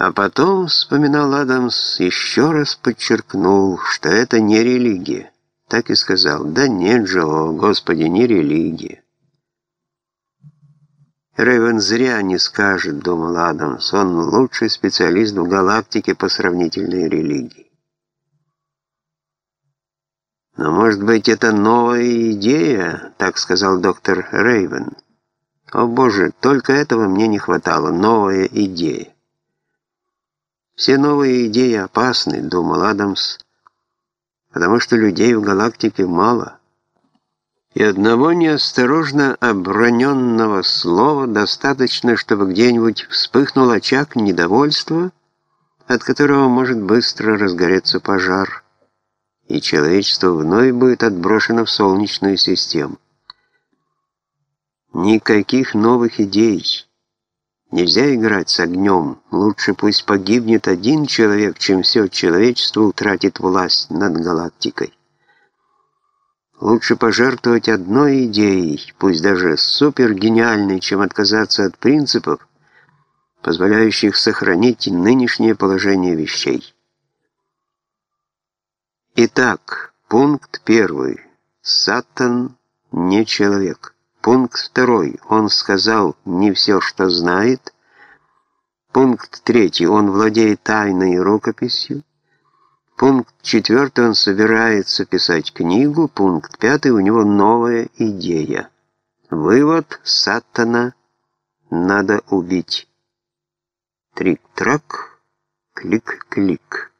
А потом, вспоминал Адамс, еще раз подчеркнул, что это не религия. Так и сказал, да нет же, о, Господи, не религия. Рэйвен зря не скажет, думал Адамс, он лучший специалист в галактике по сравнительной религии. Но, может быть, это новая идея, так сказал доктор Рейвен. О боже, только этого мне не хватало, новая идея. Все новые идеи опасны, думал Адамс, потому что людей в галактике мало. И одного неосторожно оброненного слова достаточно, чтобы где-нибудь вспыхнул очаг недовольства, от которого может быстро разгореться пожар, и человечество вновь будет отброшено в Солнечную систему. Никаких новых идей. Нельзя играть с огнем. Лучше пусть погибнет один человек, чем все человечество утратит власть над галактикой. Лучше пожертвовать одной идеей, пусть даже супергениальной, чем отказаться от принципов, позволяющих сохранить нынешнее положение вещей. Итак, пункт первый. Сатан не человек. Пункт второй. Он сказал не все, что знает. Пункт третий. Он владеет тайной рукописью. Пункт четвертый. Он собирается писать книгу. Пункт пятый. У него новая идея. Вывод. Сатана надо убить. Трик-трак, клик-клик.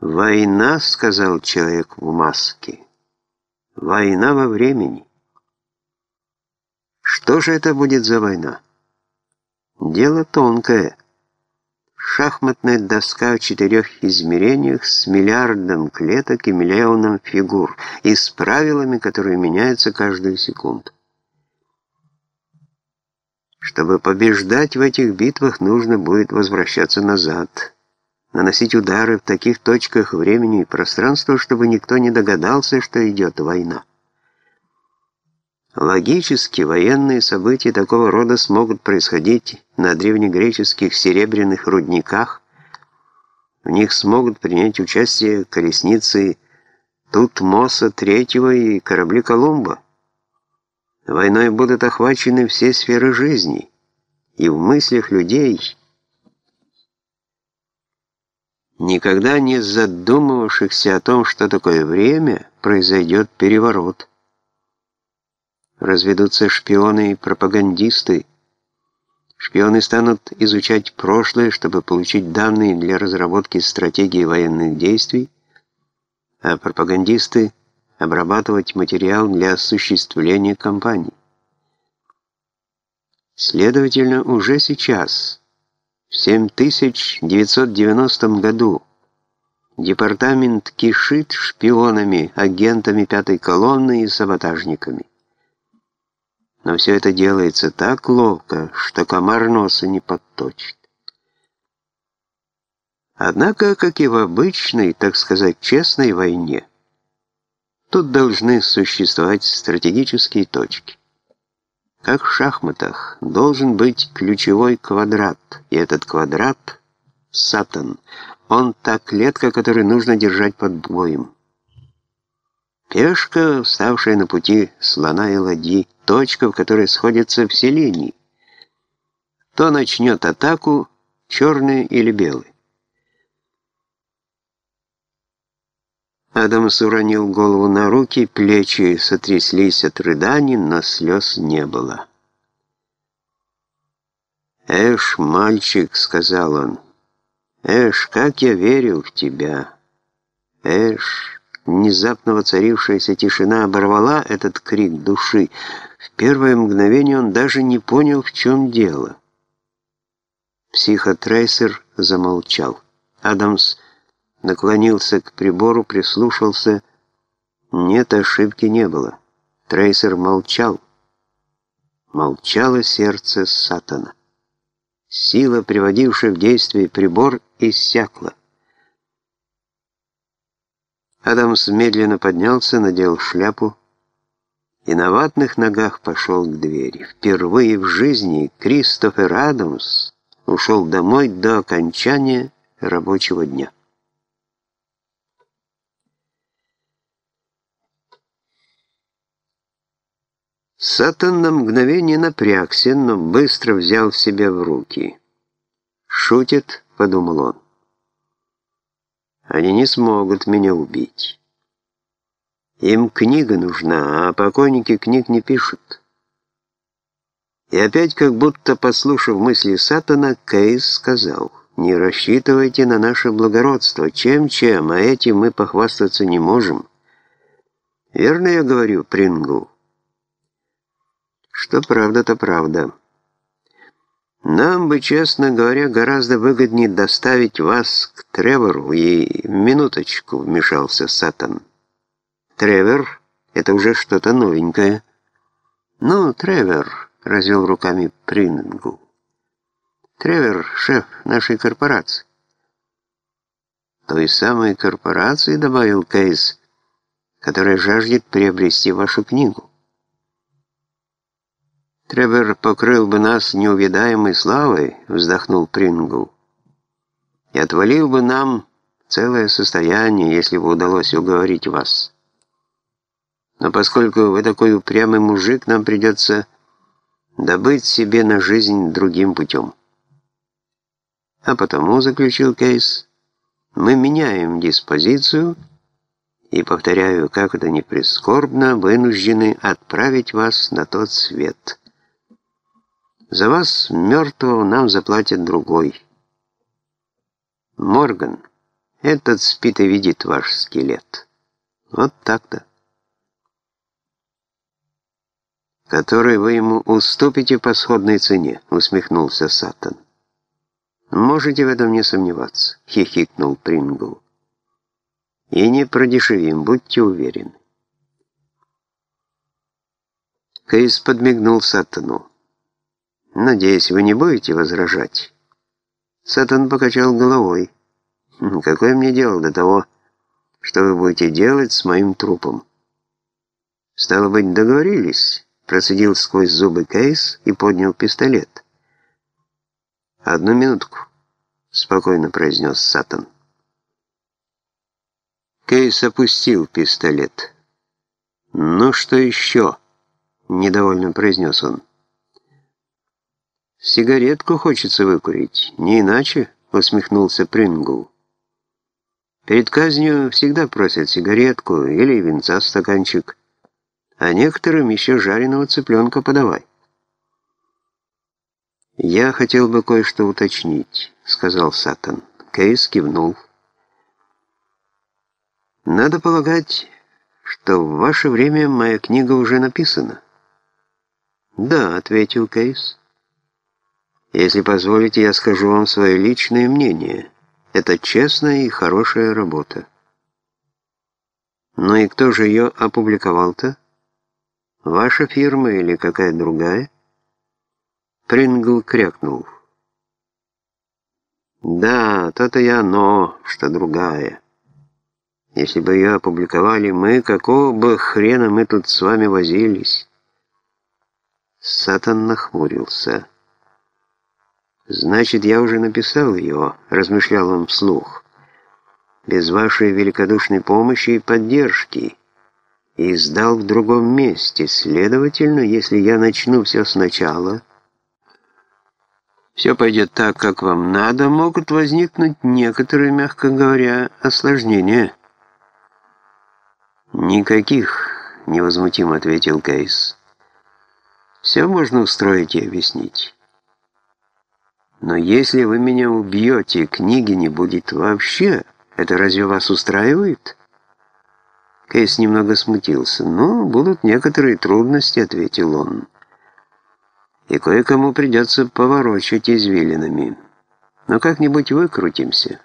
«Война», — сказал человек в маске. «Война во времени». Что же это будет за война? Дело тонкое. Шахматная доска в четырех измерениях с миллиардом клеток и миллионом фигур и с правилами, которые меняются каждую секунду. Чтобы побеждать в этих битвах, нужно будет возвращаться назад, наносить удары в таких точках времени и пространства, чтобы никто не догадался, что идет война. Логически военные события такого рода смогут происходить на древнегреческих серебряных рудниках. В них смогут принять участие колесницы Тутмоса III и корабли Колумба. Войной будут охвачены все сферы жизни, и в мыслях людей, никогда не задумывавшихся о том, что такое время, произойдет переворот разведутся шпионы и пропагандисты. Шпионы станут изучать прошлое, чтобы получить данные для разработки стратегии военных действий, а пропагандисты – обрабатывать материал для осуществления кампаний. Следовательно, уже сейчас, в 7990 году, департамент кишит шпионами, агентами пятой колонны и саботажниками. Но все это делается так ловко, что комар носа не подточит. Однако, как и в обычной, так сказать, честной войне, тут должны существовать стратегические точки. Как в шахматах, должен быть ключевой квадрат, и этот квадрат — Сатан. Он та клетка, которую нужно держать под боем. Пешка, вставшая на пути слона и ладьи, точка, в которой сходятся все линии. Кто начнет атаку, черный или белый? Адамс уронил голову на руки, плечи сотряслись от рыданий, но слез не было. «Эш, мальчик», — сказал он, — «Эш, как я верил в тебя! Эш!» Внезапно воцарившаяся тишина оборвала этот крик души. В первое мгновение он даже не понял, в чем дело. Психотрейсер замолчал. Адамс наклонился к прибору, прислушался. Нет, ошибки не было. Трейсер молчал. Молчало сердце Сатана. Сила, приводившая в действие прибор, иссякла. Адамс медленно поднялся, надел шляпу и на ватных ногах пошел к двери. Впервые в жизни Кристофер Адамс ушел домой до окончания рабочего дня. Сатан на мгновение напрягся, но быстро взял себя в руки. «Шутит», — подумал он. «Они не смогут меня убить. Им книга нужна, а покойники книг не пишут». И опять, как будто послушав мысли Сатана, Кейс сказал, «Не рассчитывайте на наше благородство. Чем-чем, а этим мы похвастаться не можем». «Верно я говорю, Прингл?» «Что правда, то правда. Нам бы, честно говоря, гораздо выгоднее доставить вас к Тревору и...» «Минуточку», — вмешался Сатан. «Тревор — это уже что-то новенькое». «Ну, Тревор...» — развел руками Прингл. «Тревер — шеф нашей корпорации». «Той самой корпорации», — добавил Кейс, «которая жаждет приобрести вашу книгу». «Тревер покрыл бы нас неувидаемой славой», — вздохнул Прингл, «и отвалил бы нам целое состояние, если бы удалось уговорить вас. Но поскольку вы такой упрямый мужик, нам придется добыть себе на жизнь другим путем. А потому, заключил Кейс, мы меняем диспозицию и, повторяю, как это ни прискорбно, вынуждены отправить вас на тот свет. За вас, мертвого, нам заплатит другой. Морган, этот спит и видит ваш скелет. Вот так-то. который вы ему уступите по сходной цене», — усмехнулся Сатан. «Можете в этом не сомневаться», — хихикнул Прингл. «И не продешевим, будьте уверены». Кейс подмигнул Сатану. «Надеюсь, вы не будете возражать?» Сатан покачал головой. «Хм, «Какое мне дело до того, что вы будете делать с моим трупом?» «Стало быть, договорились?» Процедил сквозь зубы Кейс и поднял пистолет. «Одну минутку», — спокойно произнес Сатан. Кейс опустил пистолет. «Ну что еще?» — недовольно произнес он. «Сигаретку хочется выкурить, не иначе», — усмехнулся Прингл. «Перед казнью всегда просят сигаретку или винца стаканчик» а некоторым еще жареного цыпленка подавай. «Я хотел бы кое-что уточнить», — сказал Сатан. Кейс кивнул. «Надо полагать, что в ваше время моя книга уже написана». «Да», — ответил Кейс. «Если позволите, я скажу вам свое личное мнение. Это честная и хорошая работа». «Ну и кто же ее опубликовал-то?» Ваша фирма или какая другая? Прингл крякнул. Да, то-то и оно, что другая. Если бы ее опубликовали мы, какого бы хрена мы тут с вами возились? Сатан нахмурился. «Значит, я уже написал ее», — размышлял он вслух. «Без вашей великодушной помощи и поддержки» и сдал в другом месте. Следовательно, если я начну все сначала, все пойдет так, как вам надо, могут возникнуть некоторые, мягко говоря, осложнения. «Никаких», — невозмутимо ответил Кейс. «Все можно устроить и объяснить. Но если вы меня убьете, книги не будет вообще. Это разве вас устраивает?» Кейс немного смутился. «Ну, будут некоторые трудности», — ответил он. «И кое-кому придется поворочить извилинами. Но как-нибудь выкрутимся».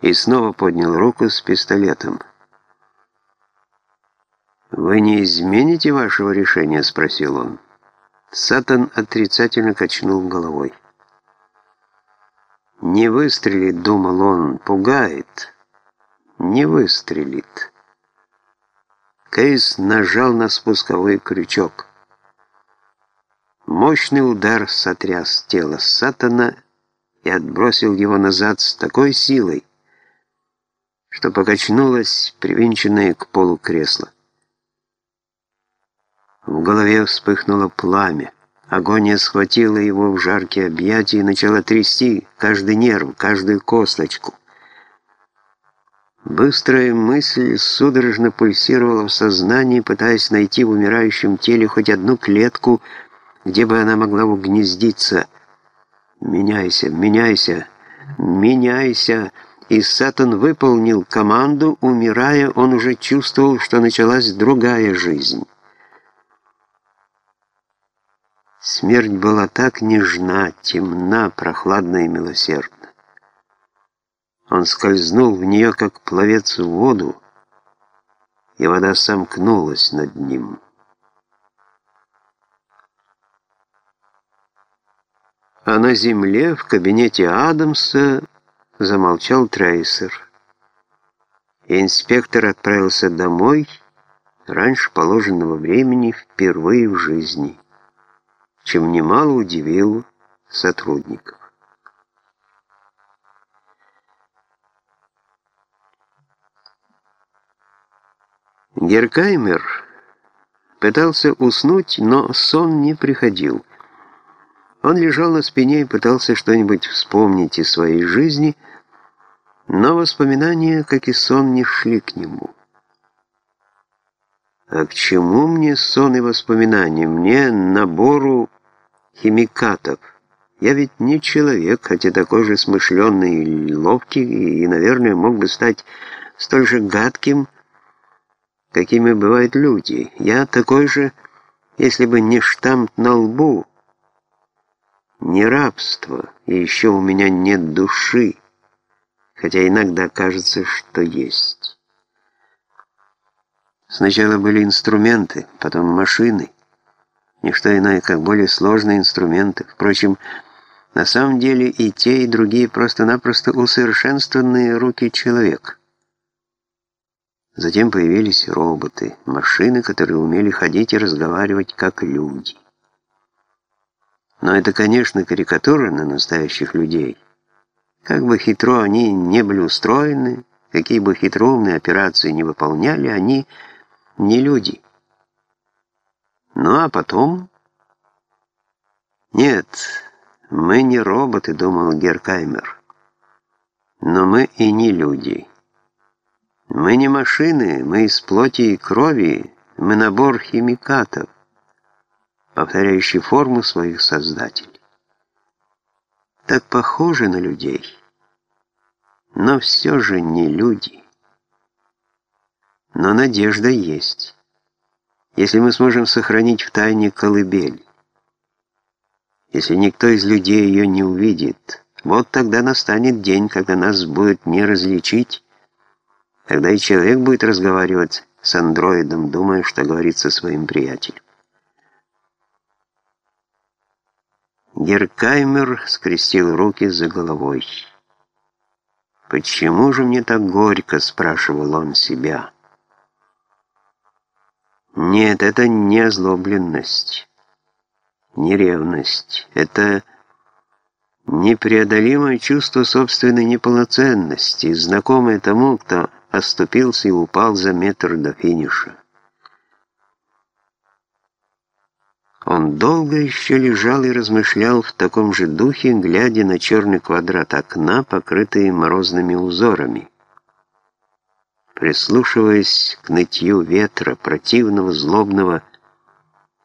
И снова поднял руку с пистолетом. «Вы не измените вашего решения?» — спросил он. Сатан отрицательно качнул головой. «Не выстрелит», — думал он, — «пугает» не выстрелит. Кейс нажал на спусковой крючок. Мощный удар сотряс тело Сатана и отбросил его назад с такой силой, что покачнулось привинченное к полу кресло. В голове вспыхнуло пламя. Агония схватила его в жаркие объятия и начала трясти каждый нерв, каждую косточку. Быстрая мысль судорожно пульсировала в сознании, пытаясь найти в умирающем теле хоть одну клетку, где бы она могла угнездиться. «Меняйся, меняйся, меняйся!» И Сатан выполнил команду, умирая, он уже чувствовал, что началась другая жизнь. Смерть была так нежна, темна, прохладна и милосердна. Он скользнул в нее, как пловец в воду, и вода сомкнулась над ним. А на земле, в кабинете Адамса, замолчал Трейсер. И инспектор отправился домой раньше положенного времени впервые в жизни чем немало удивил сотрудников. Геркаймер пытался уснуть, но сон не приходил. Он лежал на спине и пытался что-нибудь вспомнить из своей жизни, но воспоминания, как и сон, не шли к нему. А к чему мне сон и воспоминания? Мне набору химикатов. Я ведь не человек, хотя такой же смышленный и ловкий, и, наверное, мог бы стать столь же гадким, какими бывают люди. Я такой же, если бы не штамп на лбу, не рабство, и еще у меня нет души, хотя иногда кажется, что есть. Сначала были инструменты, потом машины не что иное, как более сложные инструменты. Впрочем, на самом деле и те, и другие просто-напросто усовершенствованные руки человека. Затем появились роботы, машины, которые умели ходить и разговаривать как люди. Но это, конечно, карикатура на настоящих людей. Как бы хитро они не были устроены, какие бы хитроумные операции не выполняли, они не люди. Ну а потом... Нет, мы не роботы, думал Геркаймер. Но мы и не люди. Мы не машины, мы из плоти и крови, мы набор химикатов, повторяющий форму своих создателей. Так похожи на людей, но все же не люди. Но надежда есть если мы сможем сохранить в тайне колыбель. Если никто из людей ее не увидит, вот тогда настанет день, когда нас будет не различить. Тогда и человек будет разговаривать с андроидом, думая, что говорит со своим приятелем. Геркаймер скрестил руки за головой. «Почему же мне так горько?» – спрашивал он себя. Нет, это не озлобленность, не ревность. Это непреодолимое чувство собственной неполноценности, знакомое тому, кто оступился и упал за метр до финиша. Он долго еще лежал и размышлял в таком же духе, глядя на черный квадрат окна, покрытый морозными узорами прислушиваясь к нытью ветра, противного, злобного,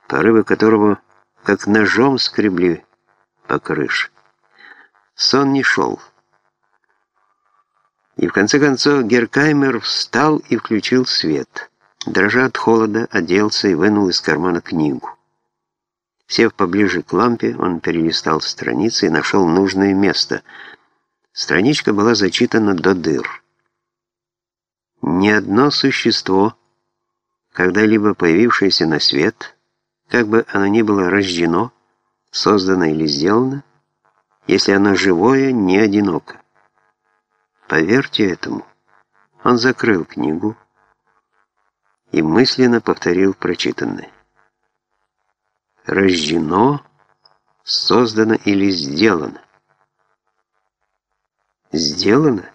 порывы которого как ножом скребли по крыше. Сон не шел. И в конце концов Геркаймер встал и включил свет. Дрожа от холода, оделся и вынул из кармана книгу. Сев поближе к лампе, он перелистал страницы и нашел нужное место. Страничка была зачитана до дыр. Ни одно существо, когда-либо появившееся на свет, как бы оно ни было рождено, создано или сделано, если оно живое, не одиноко. Поверьте этому. Он закрыл книгу и мысленно повторил прочитанное. Рождено создано или сделано. Сделано?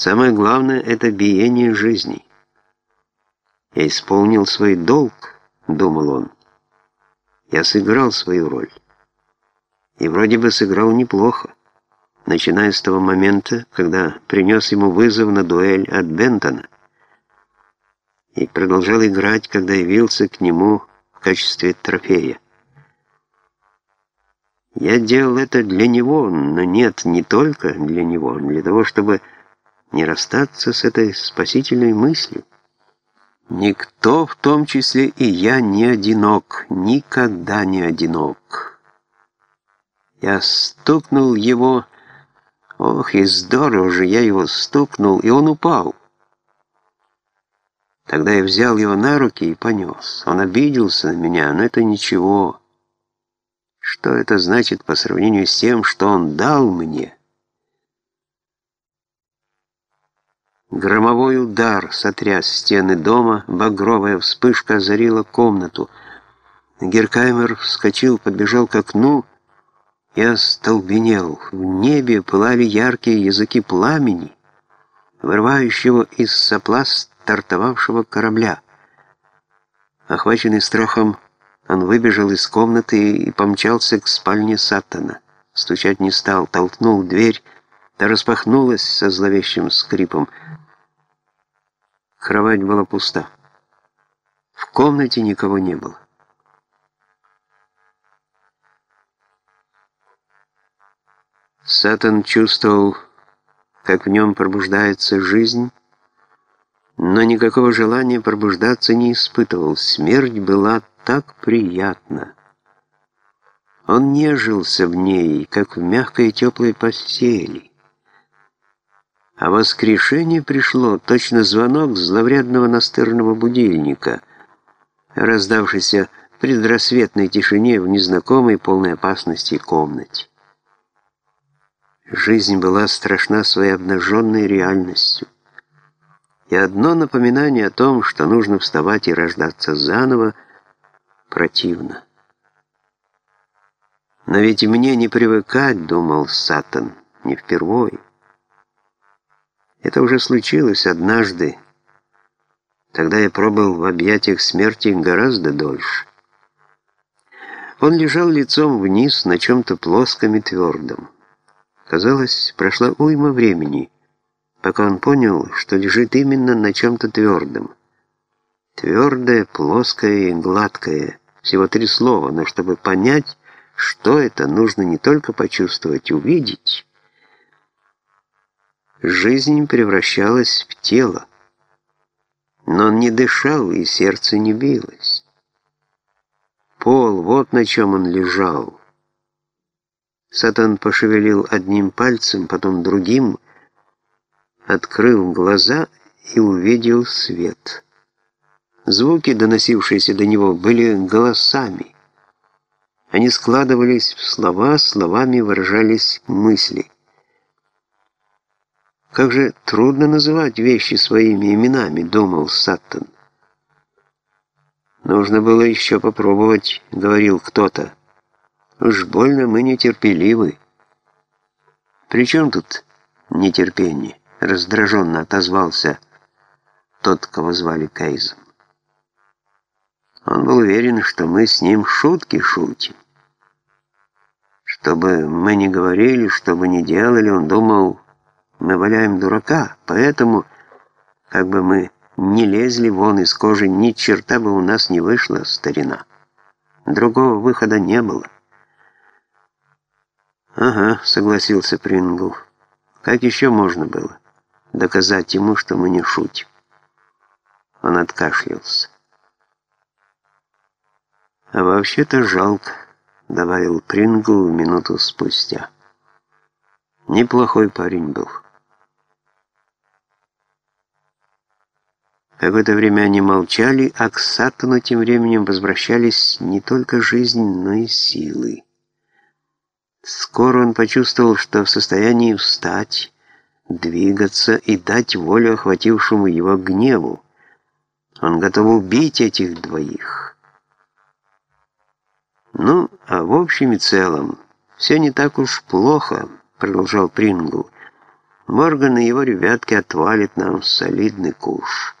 Самое главное — это биение жизни. Я исполнил свой долг, думал он. Я сыграл свою роль. И вроде бы сыграл неплохо, начиная с того момента, когда принес ему вызов на дуэль от Бентона. И продолжал играть, когда явился к нему в качестве трофея. Я делал это для него, но нет, не только для него, для того, чтобы не расстаться с этой спасительной мыслью. Никто, в том числе и я, не одинок, никогда не одинок. Я стукнул его, ох, и здорово же я его стукнул, и он упал. Тогда я взял его на руки и понес. Он обиделся на меня, но это ничего. Что это значит по сравнению с тем, что он дал мне?» Громовой удар сотряс стены дома, багровая вспышка озарила комнату. Геркаймер вскочил, подбежал к окну и остолбенел. В небе пылали яркие языки пламени, вырывающего из сопла стартовавшего корабля. Охваченный страхом, он выбежал из комнаты и помчался к спальне Саттона. Стучать не стал, толкнул дверь, та распахнулась со зловещим скрипом. Кровать была пуста. В комнате никого не было. Сатан чувствовал, как в нем пробуждается жизнь, но никакого желания пробуждаться не испытывал. Смерть была так приятна. Он нежился в ней, как в мягкой теплой постели. А воскрешение пришло, точно звонок зловредного настырного будильника, раздавшийся в предрассветной тишине в незнакомой полной опасности комнате. Жизнь была страшна своей обнаженной реальностью. И одно напоминание о том, что нужно вставать и рождаться заново, противно. Но ведь мне не привыкать, думал Сатан, не впервой. Это уже случилось однажды. Тогда я пробыл в объятиях смерти гораздо дольше. Он лежал лицом вниз на чем-то плоском и твердом. Казалось, прошла уйма времени, пока он понял, что лежит именно на чем-то твердом. Твердое, плоское и гладкое. Всего три слова, но чтобы понять, что это, нужно не только почувствовать, увидеть, Жизнь превращалась в тело. Но он не дышал, и сердце не билось. Пол, вот на чем он лежал. Сатан пошевелил одним пальцем, потом другим, открыл глаза и увидел свет. Звуки, доносившиеся до него, были голосами. Они складывались в слова, словами выражались мысли. Как же трудно называть вещи своими именами, думал Саттон. Нужно было еще попробовать, говорил кто-то. Уж больно мы нетерпеливы. При чем тут нетерпение? Раздраженно отозвался тот, кого звали Кейзом. Он был уверен, что мы с ним шутки шутим. Что бы мы ни говорили, что бы ни делали, он думал, мы валяем дурака, поэтому, как бы мы не лезли вон из кожи, ни черта бы у нас не вышла старина. Другого выхода не было. «Ага», — согласился Прингл. «Как еще можно было доказать ему, что мы не шутим?» Он откашлялся. «А вообще-то жалко», — добавил Прингл минуту спустя. «Неплохой парень был». Какое-то время они молчали, а к Сатану тем временем возвращались не только жизнь, но и силы. Скоро он почувствовал, что в состоянии встать, двигаться и дать волю охватившему его гневу. Он готов убить этих двоих. «Ну, а в общем и целом, все не так уж плохо», — продолжал Прингл. «Морган и его ребятки отвалит нам солидный куш».